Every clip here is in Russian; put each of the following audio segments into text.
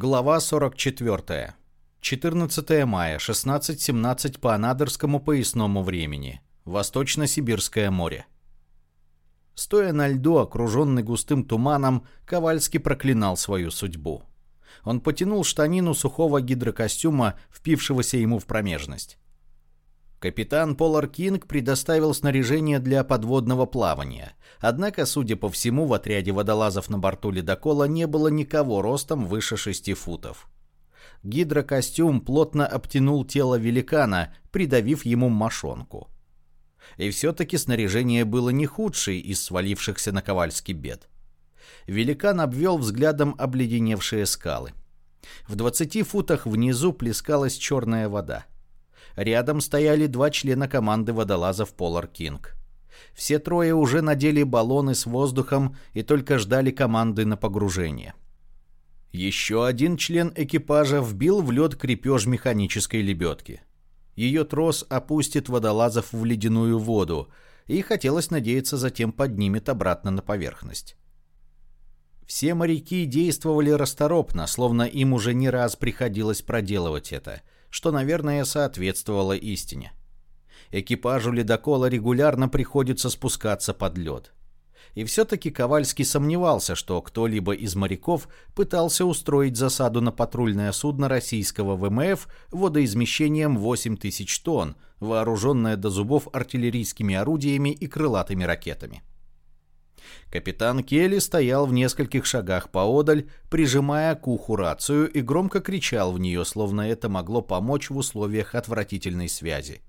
Глава 44. 14 мая, 16.17 по Анадырскому поясному времени. Восточно-Сибирское море. Стоя на льду, окруженный густым туманом, Ковальский проклинал свою судьбу. Он потянул штанину сухого гидрокостюма, впившегося ему в промежность. Капитан Полар Кинг предоставил снаряжение для подводного плавания. Однако, судя по всему, в отряде водолазов на борту ледокола не было никого ростом выше шести футов. Гидрокостюм плотно обтянул тело великана, придавив ему мошонку. И все-таки снаряжение было не худшей из свалившихся на Ковальский бед. Великан обвел взглядом обледеневшие скалы. В двадцати футах внизу плескалась черная вода. Рядом стояли два члена команды водолазов Polar King. Все трое уже надели баллоны с воздухом и только ждали команды на погружение. Еще один член экипажа вбил в лед крепеж механической лебедки. Ее трос опустит водолазов в ледяную воду, и хотелось надеяться затем поднимет обратно на поверхность. Все моряки действовали расторопно, словно им уже не раз приходилось проделывать это – что, наверное, соответствовало истине. Экипажу ледокола регулярно приходится спускаться под лед. И все-таки Ковальский сомневался, что кто-либо из моряков пытался устроить засаду на патрульное судно российского ВМФ водоизмещением 8 тысяч тонн, вооруженное до зубов артиллерийскими орудиями и крылатыми ракетами. Капитан Келли стоял в нескольких шагах поодаль, прижимая к уху рацию и громко кричал в нее, словно это могло помочь в условиях отвратительной связи.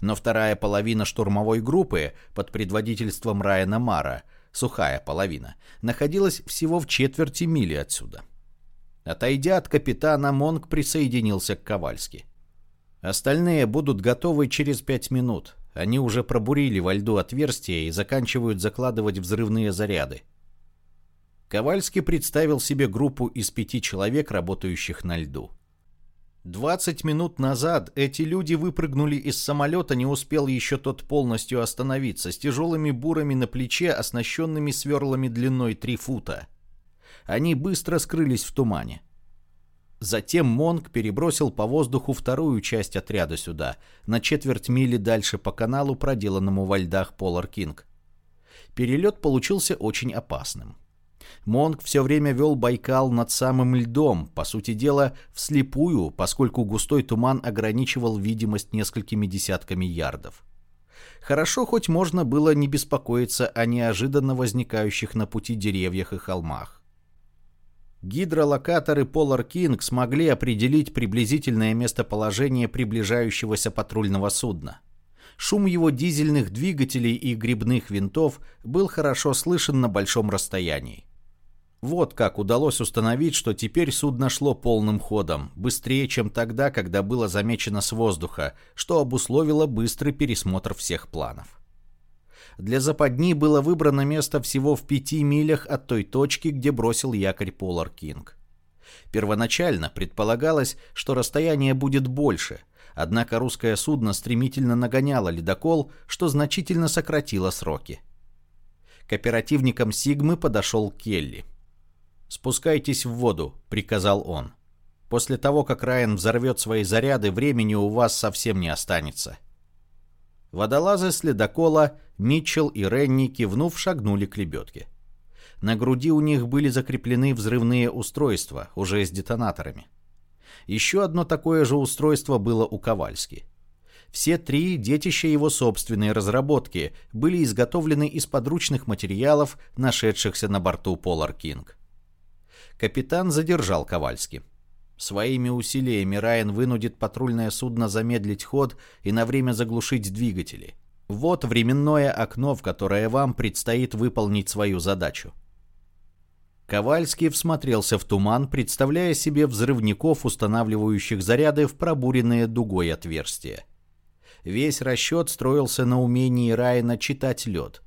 Но вторая половина штурмовой группы под предводительством Райана Мара, сухая половина, находилась всего в четверти мили отсюда. Отойдя от капитана, Монг присоединился к Ковальски. Остальные будут готовы через пять минут. Они уже пробурили во льду отверстия и заканчивают закладывать взрывные заряды. Ковальский представил себе группу из пяти человек, работающих на льду. 20 минут назад эти люди выпрыгнули из самолета, не успел еще тот полностью остановиться, с тяжелыми бурами на плече, оснащенными сверлами длиной 3 фута. Они быстро скрылись в тумане. Затем Монг перебросил по воздуху вторую часть отряда сюда, на четверть мили дальше по каналу, проделанному во льдах Полар Кинг. Перелет получился очень опасным. Монг все время вел Байкал над самым льдом, по сути дела, вслепую, поскольку густой туман ограничивал видимость несколькими десятками ярдов. Хорошо, хоть можно было не беспокоиться о неожиданно возникающих на пути деревьях и холмах. Гидролокаторы Polar King смогли определить приблизительное местоположение приближающегося патрульного судна. Шум его дизельных двигателей и грибных винтов был хорошо слышен на большом расстоянии. Вот как удалось установить, что теперь судно шло полным ходом, быстрее, чем тогда, когда было замечено с воздуха, что обусловило быстрый пересмотр всех планов. Для западни было выбрано место всего в пяти милях от той точки, где бросил якорь Полар Кинг. Первоначально предполагалось, что расстояние будет больше, однако русское судно стремительно нагоняло ледокол, что значительно сократило сроки. К оперативникам Сигмы подошел Келли. «Спускайтесь в воду», — приказал он. «После того, как Райан взорвет свои заряды, времени у вас совсем не останется». Водолазы с ледокола, Митчелл и Ренни, кивнув, шагнули к лебедке. На груди у них были закреплены взрывные устройства, уже с детонаторами. Еще одно такое же устройство было у Ковальски. Все три детища его собственной разработки были изготовлены из подручных материалов, нашедшихся на борту Polar King. Капитан задержал Ковальски. Своими усилиями Райан вынудит патрульное судно замедлить ход и на время заглушить двигатели. Вот временное окно, в которое вам предстоит выполнить свою задачу. Ковальский всмотрелся в туман, представляя себе взрывников, устанавливающих заряды в пробуренные дугой отверстия. Весь расчет строился на умении Райана читать лед.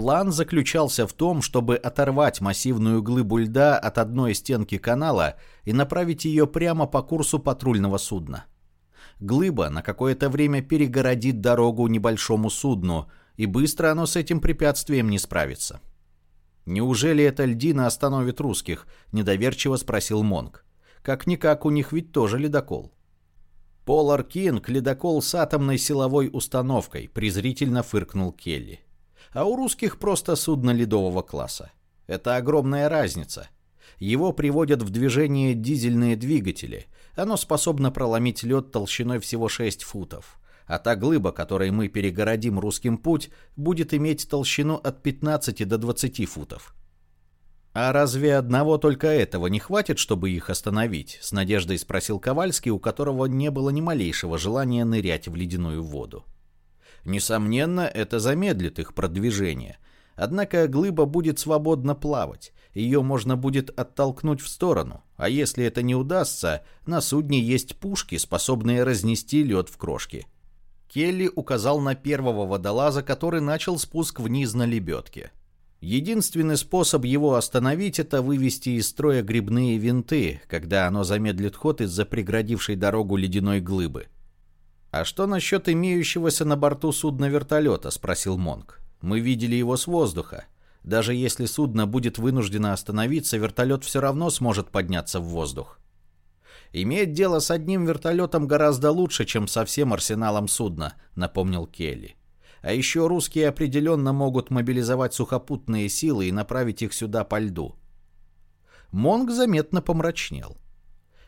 План заключался в том, чтобы оторвать массивную глыбу льда от одной стенки канала и направить ее прямо по курсу патрульного судна. Глыба на какое-то время перегородит дорогу небольшому судну, и быстро оно с этим препятствием не справится. «Неужели эта льдина остановит русских?» – недоверчиво спросил Монг. «Как-никак у них ведь тоже ледокол». «Полар Кинг – ледокол с атомной силовой установкой», – презрительно фыркнул Келли. «А у русских просто судно ледового класса. Это огромная разница. Его приводят в движение дизельные двигатели. Оно способно проломить лед толщиной всего 6 футов а та глыба, которой мы перегородим русским путь, будет иметь толщину от 15 до 20 футов. «А разве одного только этого не хватит, чтобы их остановить?» — с надеждой спросил Ковальский, у которого не было ни малейшего желания нырять в ледяную воду. Несомненно, это замедлит их продвижение. Однако глыба будет свободно плавать, ее можно будет оттолкнуть в сторону, а если это не удастся, на судне есть пушки, способные разнести лед в крошки. Келли указал на первого водолаза, который начал спуск вниз на лебедке. Единственный способ его остановить – это вывести из строя грибные винты, когда оно замедлит ход из-за преградившей дорогу ледяной глыбы. «А что насчет имеющегося на борту судна вертолета?» – спросил Монк. «Мы видели его с воздуха. Даже если судно будет вынуждено остановиться, вертолет все равно сможет подняться в воздух. Иметь дело с одним вертолетом гораздо лучше, чем со всем арсеналом судна, напомнил Келли. А еще русские определенно могут мобилизовать сухопутные силы и направить их сюда по льду. Монг заметно помрачнел.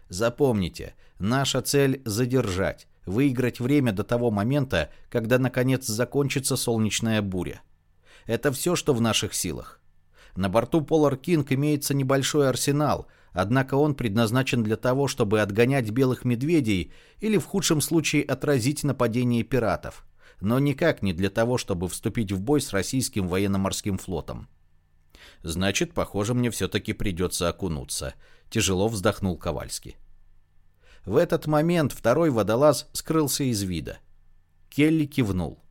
Запомните, наша цель — задержать, выиграть время до того момента, когда наконец закончится солнечная буря. Это все, что в наших силах. На борту Polar King имеется небольшой арсенал — Однако он предназначен для того, чтобы отгонять белых медведей или в худшем случае отразить нападение пиратов, но никак не для того, чтобы вступить в бой с российским военно-морским флотом. Значит, похоже, мне все-таки придется окунуться. Тяжело вздохнул Ковальский. В этот момент второй водолаз скрылся из вида. Келли кивнул.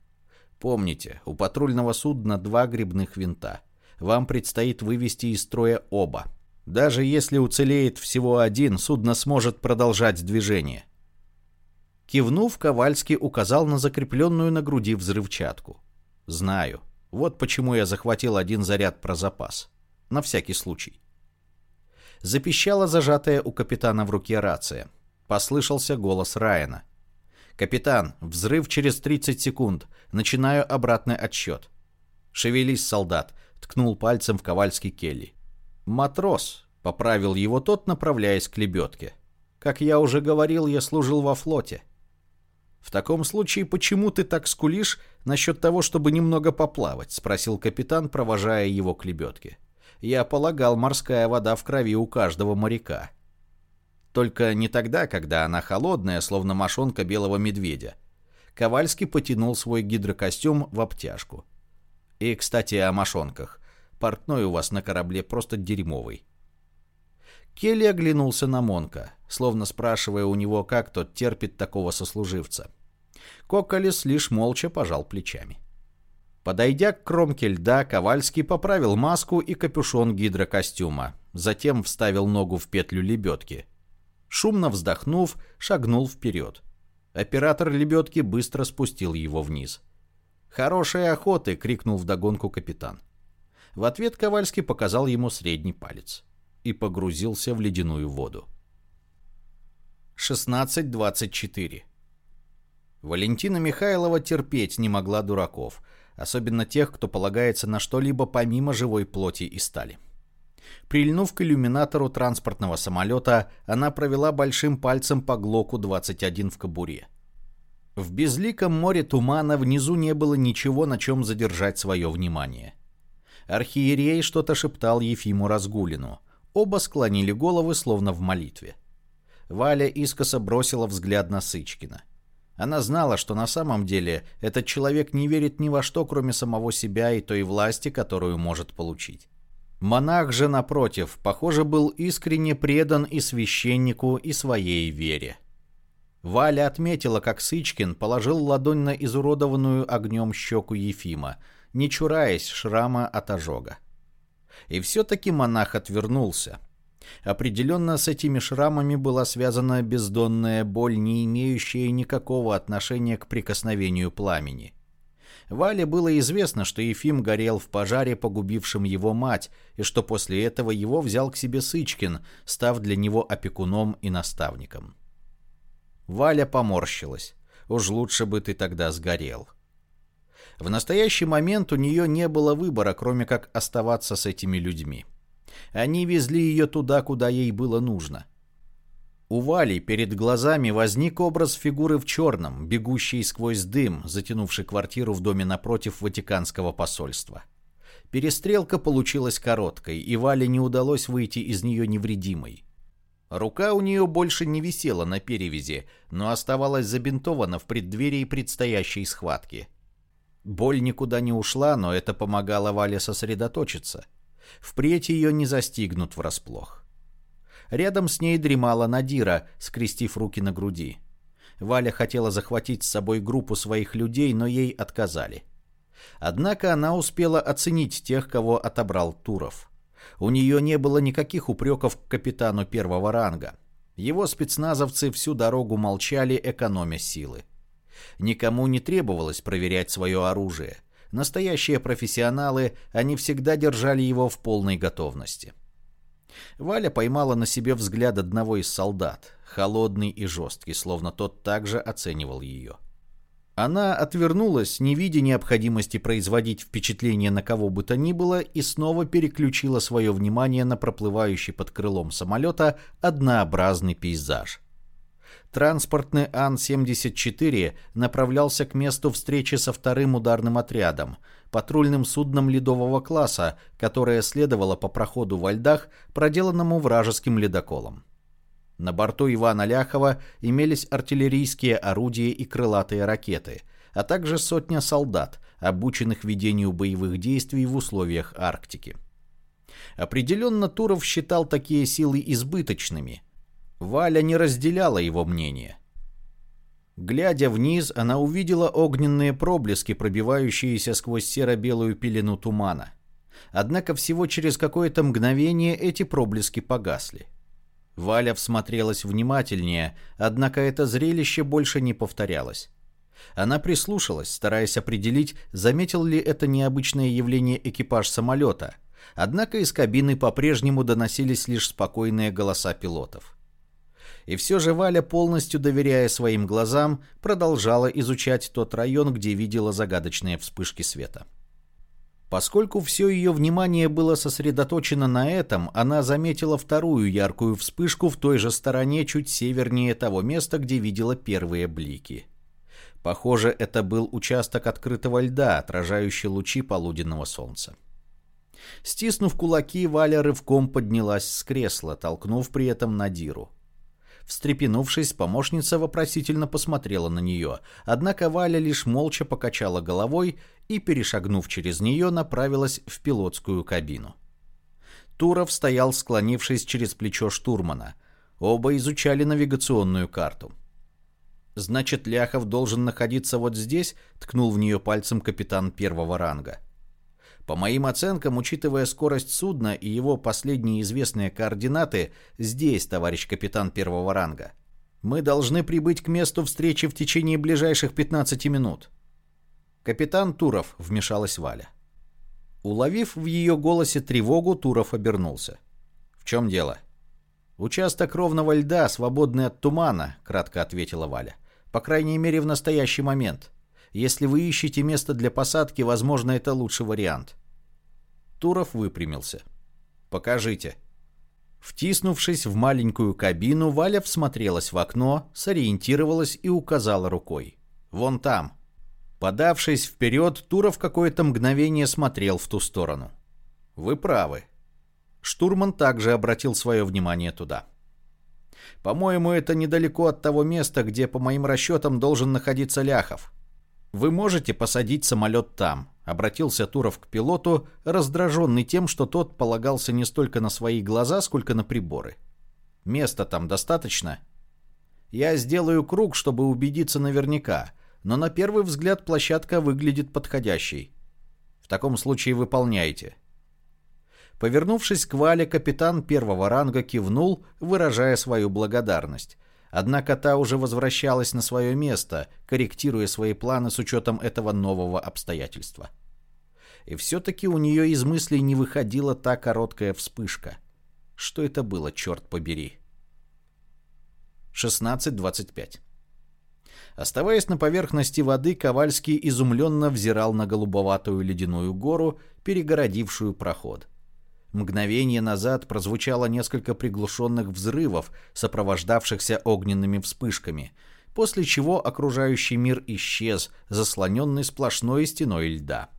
Помните, у патрульного судна два грибных винта. Вам предстоит вывести из строя оба. Даже если уцелеет всего один, судно сможет продолжать движение. Кивнув, Ковальский указал на закрепленную на груди взрывчатку. «Знаю. Вот почему я захватил один заряд про запас. На всякий случай». Запищала зажатая у капитана в руке рация. Послышался голос Райана. «Капитан, взрыв через 30 секунд. Начинаю обратный отсчет». «Шевелись, солдат», — ткнул пальцем в Ковальский Келли. «Матрос», — поправил его тот, направляясь к лебедке. «Как я уже говорил, я служил во флоте». «В таком случае, почему ты так скулишь насчет того, чтобы немного поплавать?» — спросил капитан, провожая его к лебедке. «Я полагал, морская вода в крови у каждого моряка». Только не тогда, когда она холодная, словно мошонка белого медведя. Ковальский потянул свой гидрокостюм в обтяжку. И, кстати, о мошонках. Портной у вас на корабле просто дерьмовый. Келли оглянулся на Монка, словно спрашивая у него, как тот терпит такого сослуживца. Коколес лишь молча пожал плечами. Подойдя к кромке льда, Ковальский поправил маску и капюшон гидрокостюма, затем вставил ногу в петлю лебедки. Шумно вздохнув, шагнул вперед. Оператор лебедки быстро спустил его вниз. «Хорошей охоты!» — крикнул вдогонку капитан. В ответ Ковальский показал ему средний палец и погрузился в ледяную воду. 16.24 Валентина Михайлова терпеть не могла дураков, особенно тех, кто полагается на что-либо помимо живой плоти и стали. Прильнув к иллюминатору транспортного самолета, она провела большим пальцем по Глоку-21 в кобуре. В безликом море тумана внизу не было ничего, на чем задержать свое внимание. Архиерей что-то шептал Ефиму Разгулину. Оба склонили головы, словно в молитве. Валя искоса бросила взгляд на Сычкина. Она знала, что на самом деле этот человек не верит ни во что, кроме самого себя и той власти, которую может получить. Монах же, напротив, похоже, был искренне предан и священнику, и своей вере. Валя отметила, как Сычкин положил ладонь на изуродованную огнем щеку Ефима, не чураясь шрама от ожога. И все-таки монах отвернулся. Определенно с этими шрамами была связана бездонная боль, не имеющая никакого отношения к прикосновению пламени. Вале было известно, что Ефим горел в пожаре, погубившем его мать, и что после этого его взял к себе Сычкин, став для него опекуном и наставником. Валя поморщилась. Уж лучше бы ты тогда сгорел. В настоящий момент у нее не было выбора, кроме как оставаться с этими людьми. Они везли ее туда, куда ей было нужно. У Вали перед глазами возник образ фигуры в черном, бегущей сквозь дым, затянувший квартиру в доме напротив Ватиканского посольства. Перестрелка получилась короткой, и Вале не удалось выйти из нее невредимой. Рука у нее больше не висела на перевязи, но оставалась забинтована в преддверии предстоящей схватки. Боль никуда не ушла, но это помогало Вале сосредоточиться. Впредь ее не застигнут врасплох. Рядом с ней дремала Надира, скрестив руки на груди. Валя хотела захватить с собой группу своих людей, но ей отказали. Однако она успела оценить тех, кого отобрал Туров. У нее не было никаких упреков к капитану первого ранга. Его спецназовцы всю дорогу молчали, экономя силы. Никому не требовалось проверять свое оружие. Настоящие профессионалы, они всегда держали его в полной готовности. Валя поймала на себе взгляд одного из солдат, холодный и жесткий, словно тот также оценивал ее. Она отвернулась, не видя необходимости производить впечатление на кого бы то ни было, и снова переключила свое внимание на проплывающий под крылом самолета однообразный пейзаж. Транспортный Ан-74 направлялся к месту встречи со вторым ударным отрядом, патрульным судном ледового класса, которое следовало по проходу во льдах, проделанному вражеским ледоколом. На борту Ивана Ляхова имелись артиллерийские орудия и крылатые ракеты, а также сотня солдат, обученных ведению боевых действий в условиях Арктики. Определенно Туров считал такие силы избыточными – Валя не разделяла его мнение. Глядя вниз, она увидела огненные проблески, пробивающиеся сквозь серо-белую пелену тумана. Однако всего через какое-то мгновение эти проблески погасли. Валя всмотрелась внимательнее, однако это зрелище больше не повторялось. Она прислушалась, стараясь определить, заметил ли это необычное явление экипаж самолета. Однако из кабины по-прежнему доносились лишь спокойные голоса пилотов. И все же Валя, полностью доверяя своим глазам, продолжала изучать тот район, где видела загадочные вспышки света. Поскольку все ее внимание было сосредоточено на этом, она заметила вторую яркую вспышку в той же стороне, чуть севернее того места, где видела первые блики. Похоже, это был участок открытого льда, отражающий лучи полуденного солнца. Стиснув кулаки, Валя рывком поднялась с кресла, толкнув при этом Надиру. Встрепенувшись, помощница вопросительно посмотрела на нее, однако Валя лишь молча покачала головой и, перешагнув через нее, направилась в пилотскую кабину. Туров стоял, склонившись через плечо штурмана. Оба изучали навигационную карту. «Значит, Ляхов должен находиться вот здесь?» — ткнул в нее пальцем капитан первого ранга. По моим оценкам, учитывая скорость судна и его последние известные координаты, здесь, товарищ капитан первого ранга. Мы должны прибыть к месту встречи в течение ближайших 15 минут. Капитан Туров, вмешалась Валя. Уловив в ее голосе тревогу, Туров обернулся. В чем дело? Участок ровного льда, свободный от тумана, кратко ответила Валя. По крайней мере, в настоящий момент. Если вы ищете место для посадки, возможно, это лучший вариант. Туров выпрямился. «Покажите». Втиснувшись в маленькую кабину, Валя всмотрелась в окно, сориентировалась и указала рукой. «Вон там». Подавшись вперед, Туров какое-то мгновение смотрел в ту сторону. «Вы правы». Штурман также обратил свое внимание туда. «По-моему, это недалеко от того места, где, по моим расчетам, должен находиться Ляхов. Вы можете посадить самолет там. Обратился Туров к пилоту, раздраженный тем, что тот полагался не столько на свои глаза, сколько на приборы. Места там достаточно? Я сделаю круг, чтобы убедиться наверняка, но на первый взгляд площадка выглядит подходящей. В таком случае выполняйте. Повернувшись к Вале, капитан первого ранга кивнул, выражая свою благодарность, Однако та уже возвращалась на свое место, корректируя свои планы с учетом этого нового обстоятельства. И все-таки у нее из мыслей не выходила та короткая вспышка. Что это было, черт побери? 16.25 Оставаясь на поверхности воды, Ковальский изумленно взирал на голубоватую ледяную гору, перегородившую проход. Мгновение назад прозвучало несколько приглушенных взрывов, сопровождавшихся огненными вспышками, после чего окружающий мир исчез, заслоненный сплошной стеной льда.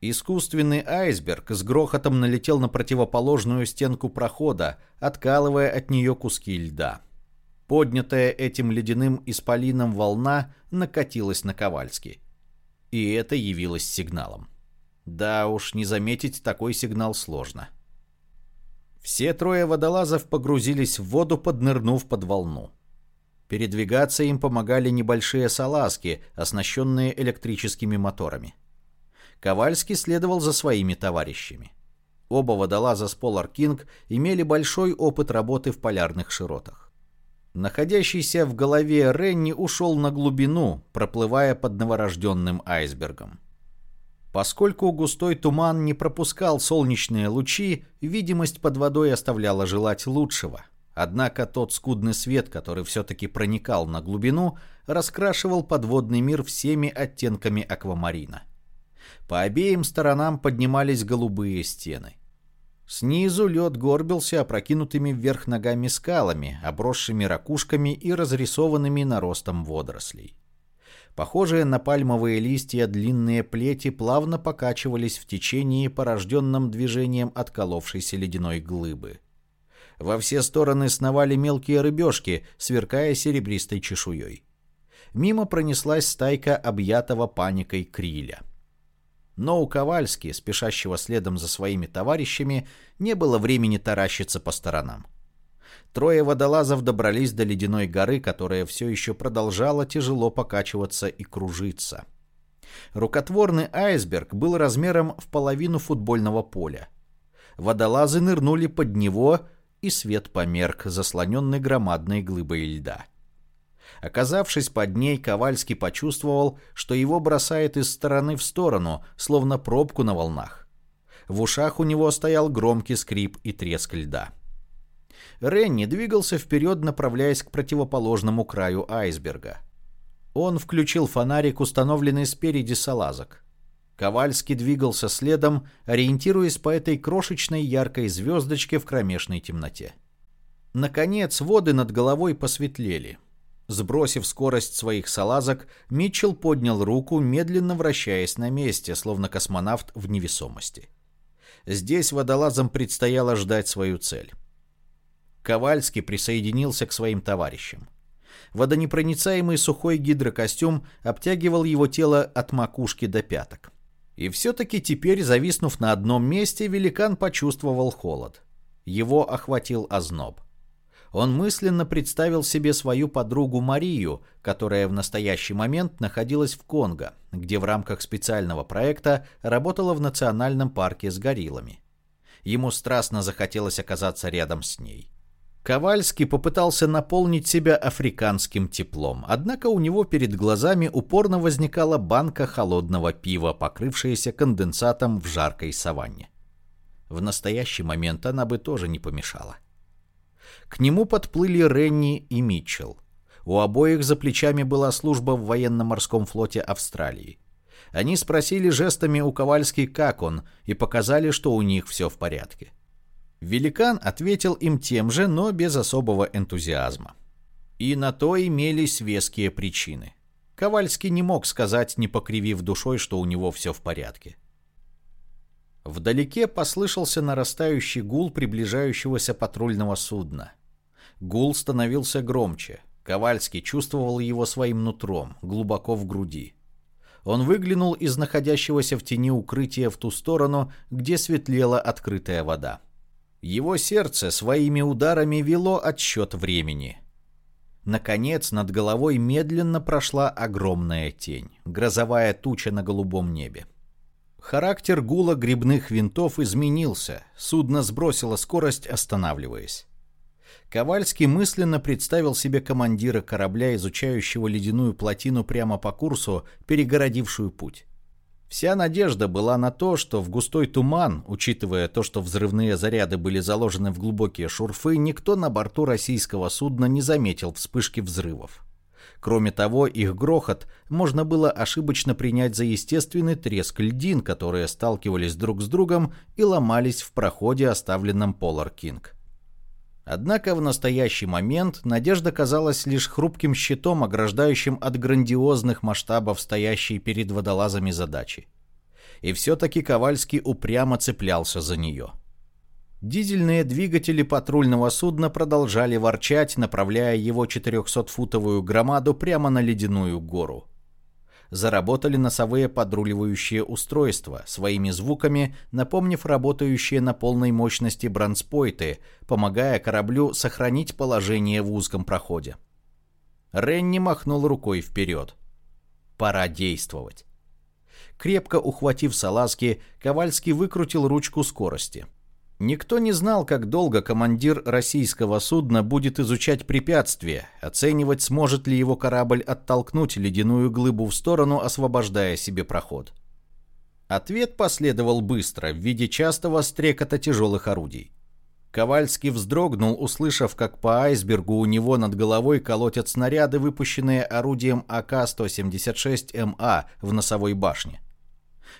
Искусственный айсберг с грохотом налетел на противоположную стенку прохода, откалывая от нее куски льда. Поднятая этим ледяным исполином волна накатилась на Ковальский. И это явилось сигналом. Да уж, не заметить такой сигнал сложно. Все трое водолазов погрузились в воду, поднырнув под волну. Передвигаться им помогали небольшие салазки, оснащенные электрическими моторами. Ковальский следовал за своими товарищами. Оба водолаза с Polar King имели большой опыт работы в полярных широтах. Находящийся в голове Ренни ушел на глубину, проплывая под новорожденным айсбергом. Поскольку густой туман не пропускал солнечные лучи, видимость под водой оставляла желать лучшего. Однако тот скудный свет, который все-таки проникал на глубину, раскрашивал подводный мир всеми оттенками аквамарина. По обеим сторонам поднимались голубые стены. Снизу лед горбился опрокинутыми вверх ногами скалами, обросшими ракушками и разрисованными наростом водорослей. Похожие на пальмовые листья длинные плети плавно покачивались в течении, порожденном движением отколовшейся ледяной глыбы. Во все стороны сновали мелкие рыбешки, сверкая серебристой чешуей. Мимо пронеслась стайка объятого паникой криля. Но у Ковальски, спешащего следом за своими товарищами, не было времени таращиться по сторонам. Трое водолазов добрались до ледяной горы, которая все еще продолжала тяжело покачиваться и кружиться. Рукотворный айсберг был размером в половину футбольного поля. Водолазы нырнули под него, и свет померк, заслоненный громадной глыбой льда. Оказавшись под ней, Ковальский почувствовал, что его бросает из стороны в сторону, словно пробку на волнах. В ушах у него стоял громкий скрип и треск льда. Ренни двигался вперед, направляясь к противоположному краю айсберга. Он включил фонарик, установленный спереди салазок. Ковальский двигался следом, ориентируясь по этой крошечной яркой звездочке в кромешной темноте. Наконец, воды над головой посветлели. Сбросив скорость своих салазок, Митчелл поднял руку, медленно вращаясь на месте, словно космонавт в невесомости. Здесь водолазам предстояло ждать свою цель. Ковальский присоединился к своим товарищам. Водонепроницаемый сухой гидрокостюм обтягивал его тело от макушки до пяток. И все-таки теперь, зависнув на одном месте, великан почувствовал холод. Его охватил озноб. Он мысленно представил себе свою подругу Марию, которая в настоящий момент находилась в Конго, где в рамках специального проекта работала в национальном парке с гориллами. Ему страстно захотелось оказаться рядом с ней. Ковальский попытался наполнить себя африканским теплом, однако у него перед глазами упорно возникала банка холодного пива, покрывшаяся конденсатом в жаркой саванне. В настоящий момент она бы тоже не помешала. К нему подплыли Ренни и Митчелл. У обоих за плечами была служба в военно-морском флоте Австралии. Они спросили жестами у Ковальски, как он, и показали, что у них все в порядке. Великан ответил им тем же, но без особого энтузиазма. И на то имелись веские причины. Ковальский не мог сказать, не покривив душой, что у него все в порядке. Вдалеке послышался нарастающий гул приближающегося патрульного судна. Гул становился громче. Ковальский чувствовал его своим нутром, глубоко в груди. Он выглянул из находящегося в тени укрытия в ту сторону, где светлела открытая вода. Его сердце своими ударами вело отсчет времени. Наконец над головой медленно прошла огромная тень, грозовая туча на голубом небе. Характер гула грибных винтов изменился, судно сбросило скорость, останавливаясь. Ковальский мысленно представил себе командира корабля, изучающего ледяную плотину прямо по курсу, перегородившую путь. Вся надежда была на то, что в густой туман, учитывая то, что взрывные заряды были заложены в глубокие шурфы, никто на борту российского судна не заметил вспышки взрывов. Кроме того, их грохот можно было ошибочно принять за естественный треск льдин, которые сталкивались друг с другом и ломались в проходе, оставленном Polar King. Однако в настоящий момент надежда казалась лишь хрупким щитом, ограждающим от грандиозных масштабов стоящей перед водолазами задачи. И все-таки Ковальский упрямо цеплялся за нее. Дизельные двигатели патрульного судна продолжали ворчать, направляя его 400-футовую громаду прямо на ледяную гору заработали носовые подруливающие устройства, своими звуками напомнив работающие на полной мощности бронспойты, помогая кораблю сохранить положение в узком проходе. Ренни махнул рукой вперед. Пора действовать. Крепко ухватив салазки, Ковальский выкрутил ручку скорости – Никто не знал, как долго командир российского судна будет изучать препятствия, оценивать, сможет ли его корабль оттолкнуть ледяную глыбу в сторону, освобождая себе проход. Ответ последовал быстро, в виде частого стрекота тяжелых орудий. Ковальский вздрогнул, услышав, как по айсбергу у него над головой колотят снаряды, выпущенные орудием АК-176МА в носовой башне.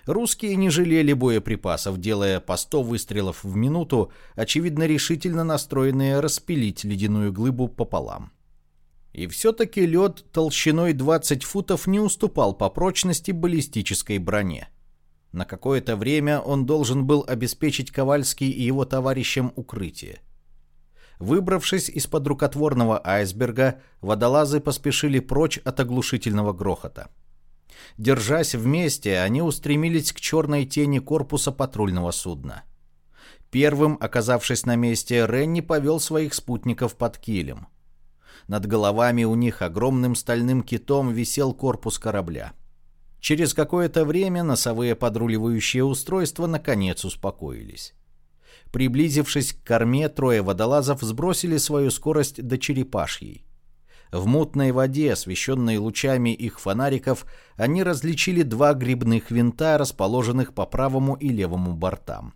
Русские не жалели боеприпасов, делая по 100 выстрелов в минуту, очевидно решительно настроенные распилить ледяную глыбу пополам. И все-таки лед толщиной 20 футов не уступал по прочности баллистической броне. На какое-то время он должен был обеспечить Ковальский и его товарищам укрытие. Выбравшись из-под рукотворного айсберга, водолазы поспешили прочь от оглушительного грохота. Держась вместе, они устремились к черной тени корпуса патрульного судна. Первым, оказавшись на месте, Ренни повел своих спутников под килем. Над головами у них огромным стальным китом висел корпус корабля. Через какое-то время носовые подруливающие устройства наконец успокоились. Приблизившись к корме, трое водолазов сбросили свою скорость до черепашьей. В мутной воде, освещенной лучами их фонариков, они различили два грибных винта, расположенных по правому и левому бортам.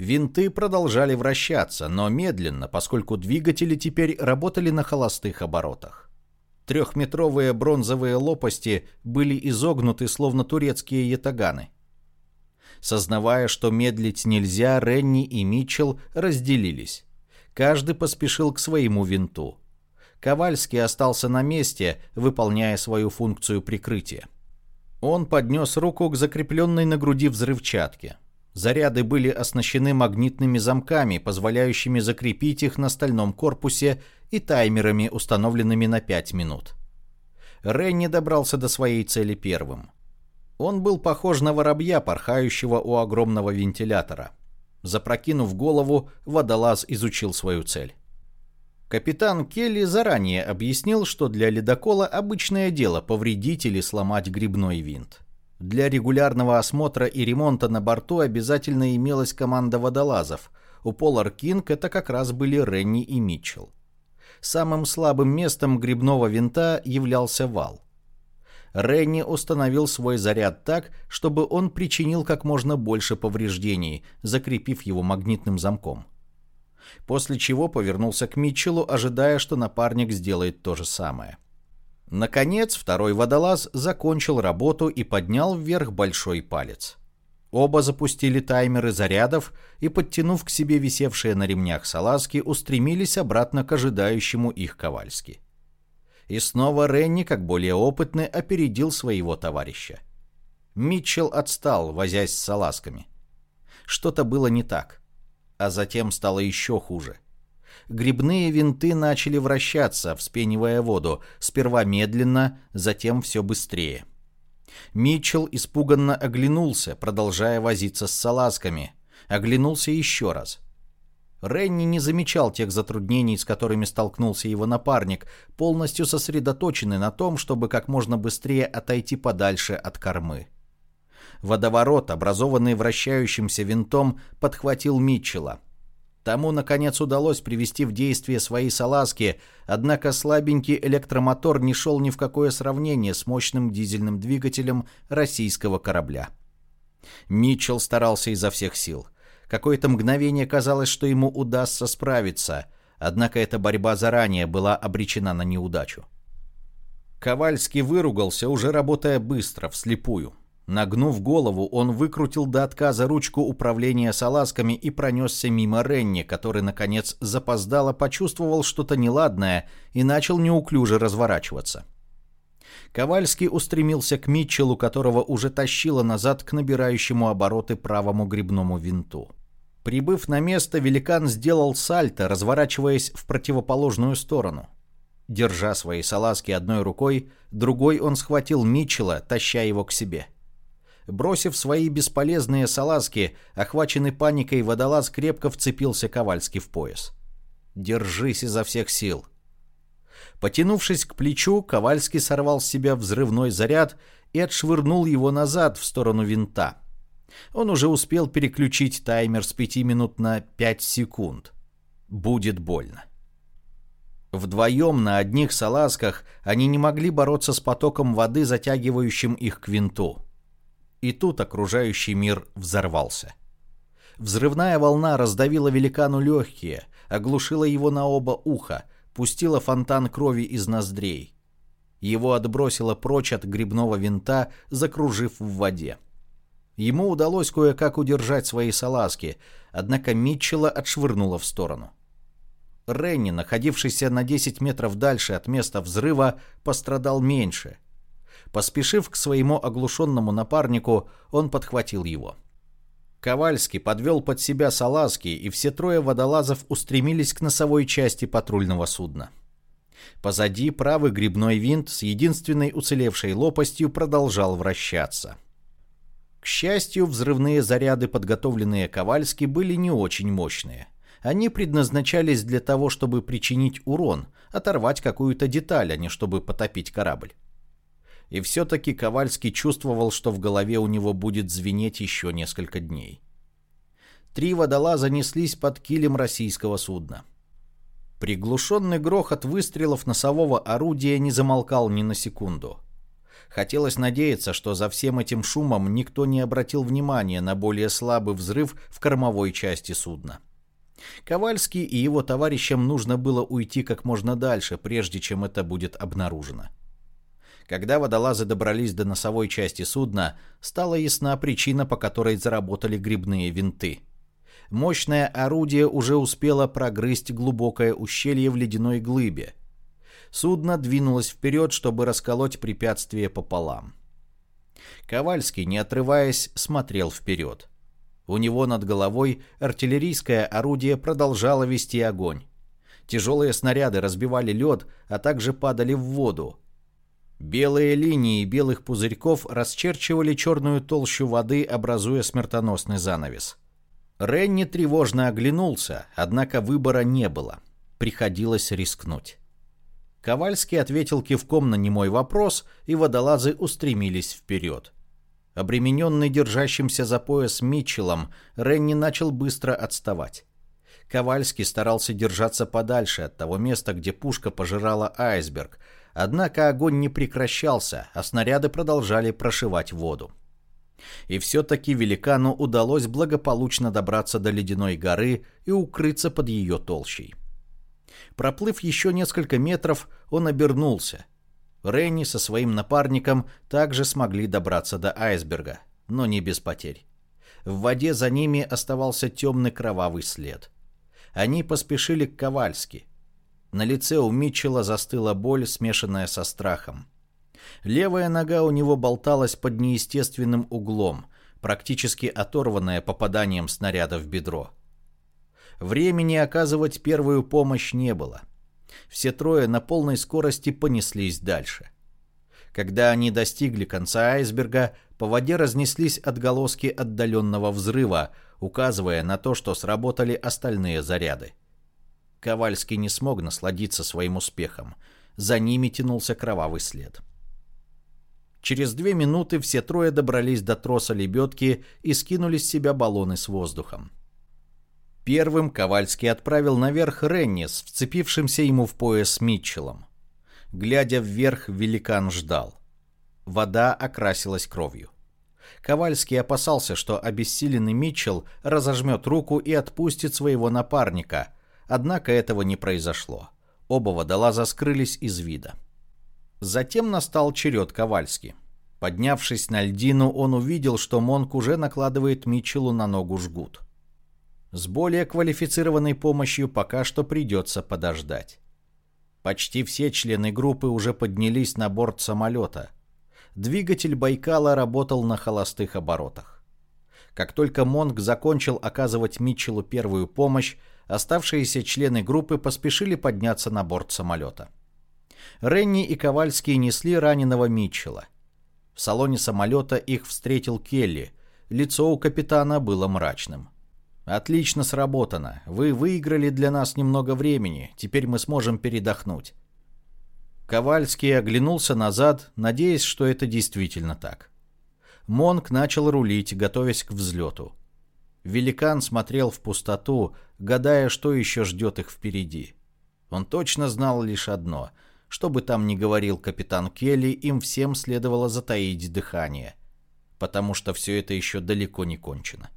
Винты продолжали вращаться, но медленно, поскольку двигатели теперь работали на холостых оборотах. Трехметровые бронзовые лопасти были изогнуты, словно турецкие ятаганы. Сознавая, что медлить нельзя, Ренни и Митчелл разделились. Каждый поспешил к своему винту. Ковальский остался на месте, выполняя свою функцию прикрытия. Он поднес руку к закрепленной на груди взрывчатке. Заряды были оснащены магнитными замками, позволяющими закрепить их на стальном корпусе и таймерами, установленными на 5 минут. Ренни добрался до своей цели первым. Он был похож на воробья, порхающего у огромного вентилятора. Запрокинув голову, водолаз изучил свою цель. Капитан Келли заранее объяснил, что для ледокола обычное дело повредить или сломать грибной винт. Для регулярного осмотра и ремонта на борту обязательно имелась команда водолазов. У Polar King это как раз были Ренни и Митчелл. Самым слабым местом грибного винта являлся вал. Ренни установил свой заряд так, чтобы он причинил как можно больше повреждений, закрепив его магнитным замком после чего повернулся к Митчеллу, ожидая, что напарник сделает то же самое. Наконец, второй водолаз закончил работу и поднял вверх большой палец. Оба запустили таймеры зарядов и, подтянув к себе висевшие на ремнях салазки, устремились обратно к ожидающему их Ковальски. И снова Ренни, как более опытный, опередил своего товарища. Митчелл отстал, возясь с салазками. Что-то было не так а затем стало еще хуже. Грибные винты начали вращаться, вспенивая воду, сперва медленно, затем все быстрее. Митчелл испуганно оглянулся, продолжая возиться с салазками. Оглянулся еще раз. Ренни не замечал тех затруднений, с которыми столкнулся его напарник, полностью сосредоточенный на том, чтобы как можно быстрее отойти подальше от кормы. Водоворот, образованный вращающимся винтом, подхватил Митчелла. Тому, наконец, удалось привести в действие свои салазки, однако слабенький электромотор не шел ни в какое сравнение с мощным дизельным двигателем российского корабля. Митчелл старался изо всех сил. Какое-то мгновение казалось, что ему удастся справиться, однако эта борьба заранее была обречена на неудачу. Ковальский выругался, уже работая быстро, вслепую. Нагнув голову, он выкрутил до отказа ручку управления салазками и пронесся мимо Ренни, который, наконец, запоздало почувствовал что-то неладное и начал неуклюже разворачиваться. Ковальский устремился к Митчеллу, которого уже тащило назад к набирающему обороты правому грибному винту. Прибыв на место, великан сделал сальто, разворачиваясь в противоположную сторону. Держа свои салазки одной рукой, другой он схватил Митчелла, таща его к себе. — Бросив свои бесполезные салазки, охваченный паникой водолаз крепко вцепился Ковальски в пояс. «Держись изо всех сил!» Потянувшись к плечу, Ковальский сорвал с себя взрывной заряд и отшвырнул его назад в сторону винта. Он уже успел переключить таймер с пяти минут на пять секунд. Будет больно. Вдвоем на одних салазках они не могли бороться с потоком воды, затягивающим их к винту. И тут окружающий мир взорвался. Взрывная волна раздавила великану легкие, оглушила его на оба уха, пустила фонтан крови из ноздрей. Его отбросило прочь от грибного винта, закружив в воде. Ему удалось кое-как удержать свои салазки, однако Митчелла отшвырнуло в сторону. Ренни, находившийся на 10 метров дальше от места взрыва, пострадал меньше — Поспешив к своему оглушенному напарнику, он подхватил его. Ковальский подвел под себя салазки, и все трое водолазов устремились к носовой части патрульного судна. Позади правый грибной винт с единственной уцелевшей лопастью продолжал вращаться. К счастью, взрывные заряды, подготовленные Ковальски, были не очень мощные. Они предназначались для того, чтобы причинить урон, оторвать какую-то деталь, а не чтобы потопить корабль. И все-таки Ковальский чувствовал, что в голове у него будет звенеть еще несколько дней. Три водолаза неслись под килем российского судна. Приглушенный грохот выстрелов носового орудия не замолкал ни на секунду. Хотелось надеяться, что за всем этим шумом никто не обратил внимания на более слабый взрыв в кормовой части судна. Ковальский и его товарищам нужно было уйти как можно дальше, прежде чем это будет обнаружено. Когда водолазы добрались до носовой части судна, стала ясна причина, по которой заработали грибные винты. Мощное орудие уже успело прогрызть глубокое ущелье в ледяной глыбе. Судно двинулось вперед, чтобы расколоть препятствие пополам. Ковальский, не отрываясь, смотрел вперед. У него над головой артиллерийское орудие продолжало вести огонь. Тяжелые снаряды разбивали лед, а также падали в воду, Белые линии белых пузырьков расчерчивали черную толщу воды, образуя смертоносный занавес. Ренни тревожно оглянулся, однако выбора не было. Приходилось рискнуть. Ковальский ответил кивком на немой вопрос, и водолазы устремились вперед. Обремененный держащимся за пояс Митчеллом, Ренни начал быстро отставать. Ковальский старался держаться подальше от того места, где пушка пожирала айсберг – Однако огонь не прекращался, а снаряды продолжали прошивать воду. И все-таки великану удалось благополучно добраться до ледяной горы и укрыться под ее толщей. Проплыв еще несколько метров, он обернулся. Ренни со своим напарником также смогли добраться до айсберга, но не без потерь. В воде за ними оставался темный кровавый след. Они поспешили к Ковальски. На лице у Митчелла застыла боль, смешанная со страхом. Левая нога у него болталась под неестественным углом, практически оторванная попаданием снаряда в бедро. Времени оказывать первую помощь не было. Все трое на полной скорости понеслись дальше. Когда они достигли конца айсберга, по воде разнеслись отголоски отдаленного взрыва, указывая на то, что сработали остальные заряды. Ковальский не смог насладиться своим успехом. За ними тянулся кровавый след. Через две минуты все трое добрались до троса лебедки и скинули с себя баллоны с воздухом. Первым Ковальский отправил наверх Ренни с вцепившимся ему в пояс Митчеллом. Глядя вверх, великан ждал. Вода окрасилась кровью. Ковальский опасался, что обессиленный Митчелл разожмет руку и отпустит своего напарника, однако этого не произошло. Оба водолаза скрылись из вида. Затем настал черед Ковальски. Поднявшись на льдину, он увидел, что Монк уже накладывает Митчеллу на ногу жгут. С более квалифицированной помощью пока что придется подождать. Почти все члены группы уже поднялись на борт самолета. Двигатель Байкала работал на холостых оборотах. Как только Монк закончил оказывать Митчеллу первую помощь, оставшиеся члены группы поспешили подняться на борт самолета. Ренни и Ковальский несли раненого Митчелла. В салоне самолета их встретил Келли. Лицо у капитана было мрачным. «Отлично сработано. Вы выиграли для нас немного времени. Теперь мы сможем передохнуть». Ковальский оглянулся назад, надеясь, что это действительно так. Монк начал рулить, готовясь к взлету. Великан смотрел в пустоту, гадая, что еще ждет их впереди. Он точно знал лишь одно — что бы там ни говорил капитан Келли, им всем следовало затаить дыхание, потому что все это еще далеко не кончено.